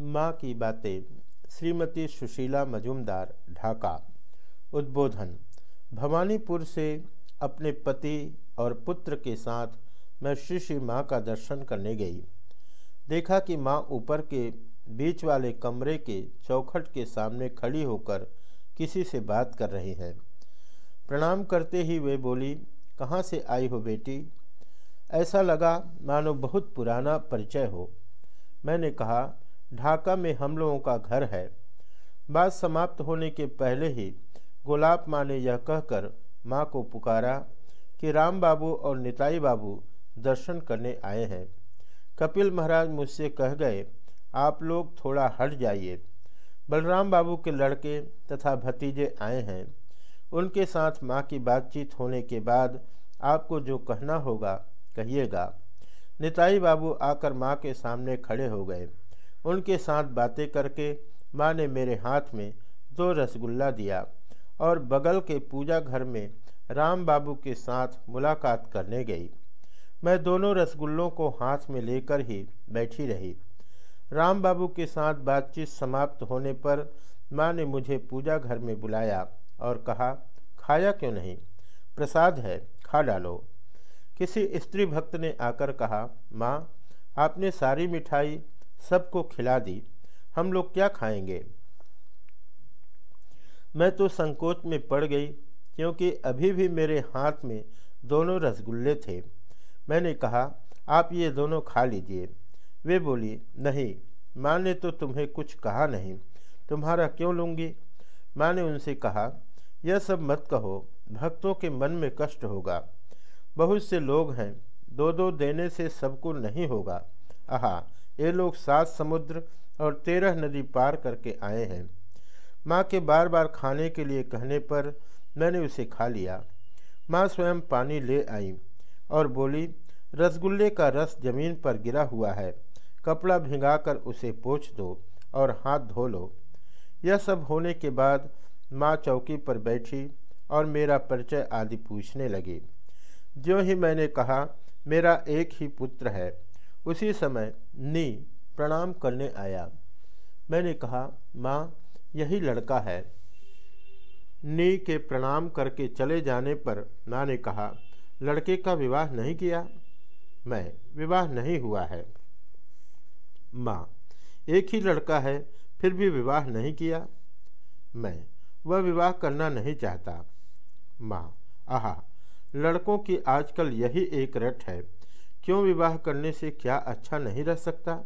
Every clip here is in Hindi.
माँ की बातें, श्रीमती सुशीला मजुमदार, ढाका। उद्बोधन, भवानीपुर से अपने पति और पुत्र के साथ मैं श्री श्री माँ का दर्शन करने गई। देखा कि माँ ऊपर के बीच वाले कमरे के चौखट के सामने खड़ी होकर किसी से बात कर रही हैं। प्रणाम करते ही वे बोली, कहाँ से आई हो बेटी? ऐसा लगा मानो बहुत पुराना परिचय हो। मैंने कहा ढाका में हम लोगों का घर है। बात समाप्त होने के पहले ही गुलाब माँ ने यह कहकर माँ को पुकारा कि राम बाबू और निताई बाबू दर्शन करने आए हैं। कपिल महाराज मुझसे कह गए, आप लोग थोड़ा हट जाइए। बलराम बाबू के लड़के तथा भतीजे आए हैं। उनके साथ माँ की बातचीत होने के बाद आपको जो कहना होगा, कहिएगा। निताई बाबू आकर माँ के सामने खड़े हो गए। उनके साथ बातें करके माँ ने मेरे हाथ में दो रसगुल्ला दिया और बगल के पूजा घर में राम बाबू के साथ मुलाकात करने गई। मैं दोनों रसगुल्लों को हाथ में लेकर ही बैठी रही। राम बाबू के साथ बातचीत समाप्त होने पर माँ ने मुझे पूजा घर में बुलाया और कहा, खाया क्यों नहीं? प्रसाद है, खा डालो। किसी स्त्री भक्त ने आकर कहा, माँ, आपने सारी मिठाई सबको खिला दी। हम लोग क्या खाएँगे? मैं तो संकोच में पड़ गई, क्योंकि अभी भी मेरे हाथ में दोनों रसगुल्ले थे। मैंने कहा, आप ये दोनों खा लीजिए। वे बोली, नहीं, माँ ने तो तुम्हें कुछ कहा नहीं। तुम्हारा क्यों लूँगी? माँ ने उनसे कहा, यह सब मत कहो, भक्तों के मन में कष्ट होगा। बहुत से लोग हैं दो दो देने से सबको नहीं होगा। आहा, ये लोग सात समुद्र और तेरह नदी पार करके आए हैं। माँ के बार बार खाने के लिए कहने पर मैंने उसे खा लिया। माँ स्वयं पानी ले आई और बोली, रसगुल्ले का रस ज़मीन पर गिरा हुआ है। कपड़ा भिंगाकर उसे पोछ दो और हाथ धो लो। यह सब होने के बाद माँ चौकी पर बैठी और मेरा परिचय आदि पूछने लगी। जो ही मैंने कहा, मेरा एक ही पुत्र है उसी समय नी प्रणाम करने आया। मैंने कहा, माँ, यही लड़का है। नी के प्रणाम करके चले जाने पर माँ ने कहा, लड़के का विवाह नहीं किया? मैं, विवाह नहीं हुआ है। माँ, एक ही लड़का है, फिर भी विवाह नहीं किया? मैं, वह विवाह करना नहीं चाहता। माँ, आहा, लड़कों की आजकल यही एक रट है। क्यों विवाह करने से क्या अच्छा नहीं रह सकता?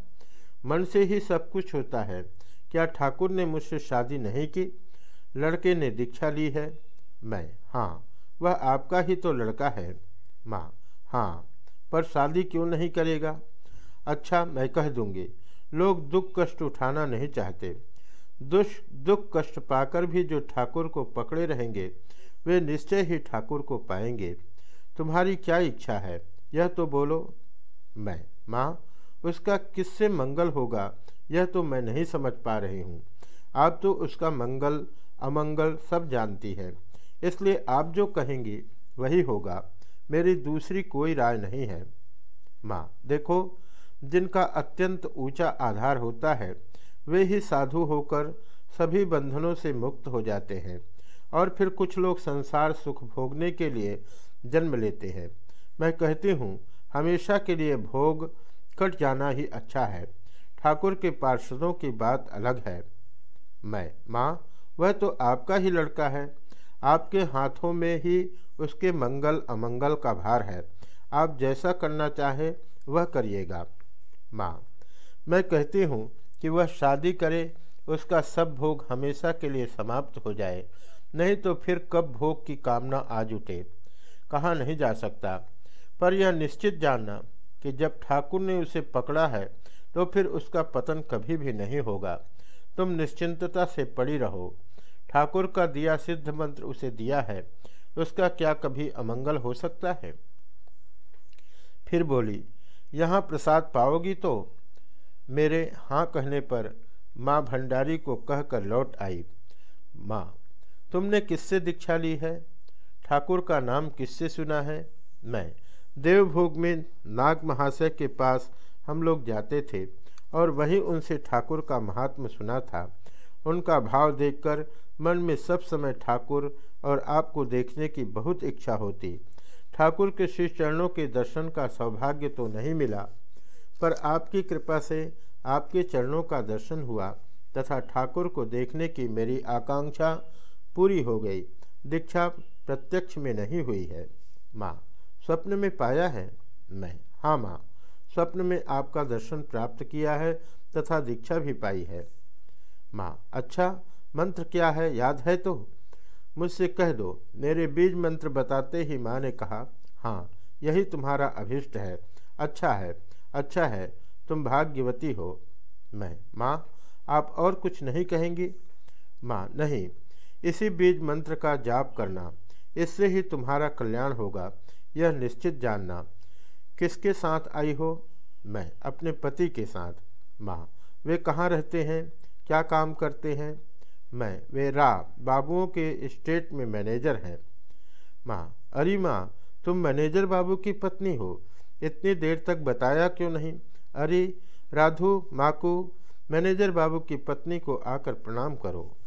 मन से ही सब कुछ होता है। क्या ठाकुर ने मुझसे शादी नहीं की? लड़के ने दीक्षा ली है। मैं हाँ वह आपका ही तो लड़का है। माँ हाँ पर शादी क्यों नहीं करेगा? अच्छा मैं कह दूँगी, लोग दुख कष्ट उठाना नहीं चाहते। दुष् दुख कष्ट पाकर भी जो ठाकुर को पकड़े रहेंगे, वे निश्चय ही ठाकुर को पाएँगे। तुम्हारी क्या इच्छा है? यह तो बोलो, मैं, माँ, उसका किससे मंगल होगा, यह तो मैं नहीं समझ पा रही हूँ। आप तो उसका मंगल, अमंगल सब जानती है। इसलिए आप जो कहेंगी, वही होगा। मेरी दूसरी कोई राय नहीं है। माँ, देखो, जिनका अत्यंत ऊँचा आधार होता है, वे ही साधु होकर सभी बंधनों से मुक्त हो जाते हैं और फिर कुछ लोग संसार सुख भोगने के लिए जन्म लेते हैं। मैं कहती हूँ, हमेशा के लिए भोग कट जाना ही अच्छा है। ठाकुर के पार्षदों की बात अलग है। मैं, माँ, वह तो आपका ही लड़का है। आपके हाथों में ही उसके मंगल अमंगल का भार है। आप जैसा करना चाहे, वह करिएगा। माँ, मैं कहती हूँ कि वह शादी करे, उसका सब भोग हमेशा के लिए समाप्त हो जाए। नहीं तो फिर कब भोग की कामना आज उठे? कहा नहीं जा सकता। पर यह निश्चित जानना कि जब ठाकुर ने उसे पकड़ा है तो फिर उसका पतन कभी भी नहीं होगा। तुम निश्चिंतता से पड़ी रहो। ठाकुर का दिया सिद्ध मंत्र उसे दिया है, उसका क्या कभी अमंगल हो सकता है? फिर बोली, यहाँ प्रसाद पाओगी तो? मेरे हाँ कहने पर माँ भंडारी को कहकर लौट आई। माँ, तुमने किससे दीक्षा ली है? ठाकुर का नाम किससे सुना है? मैं देवभोग में नाग महाशय के पास हम लोग जाते थे और वहीं उनसे ठाकुर का महात्म सुना था। उनका भाव देखकर मन में सब समय ठाकुर और आपको देखने की बहुत इच्छा होती। ठाकुर के श्री चरणों के दर्शन का सौभाग्य तो नहीं मिला, पर आपकी कृपा से आपके चरणों का दर्शन हुआ तथा ठाकुर को देखने की मेरी आकांक्षा पूरी हो गई। दीक्षा प्रत्यक्ष में नहीं हुई है। माँ स्वप्न में पाया है? मैं हाँ माँ, स्वप्न में आपका दर्शन प्राप्त किया है तथा दीक्षा भी पाई है। माँ अच्छा मंत्र क्या है? याद है तो? मुझसे कह दो। मेरे बीज मंत्र बताते ही माँ ने कहा हाँ यही तुम्हारा अभिष्ट है। अच्छा है अच्छा है, तुम भाग्यवती हो। मैं माँ, आप और कुछ नहीं कहेंगी? माँ, नहीं। इसी बीज मंत्र का जाप करना, इससे ही तुम्हारा कल्याण होगा। यह निश्चित जानना, किसके साथ आई हो? मैं, अपने पति के साथ। माँ, वे कहाँ रहते हैं? क्या काम करते हैं? मैं, वे रा, बाबुओं के स्टेट में मैनेजर हैं। माँ, अरे माँ, तुम मैनेजर बाबू की पत्नी हो। इतनी देर तक बताया क्यों नहीं? अरे, राधु, माकू मैनेजर बाबू की पत्नी को आकर प्रणाम करो।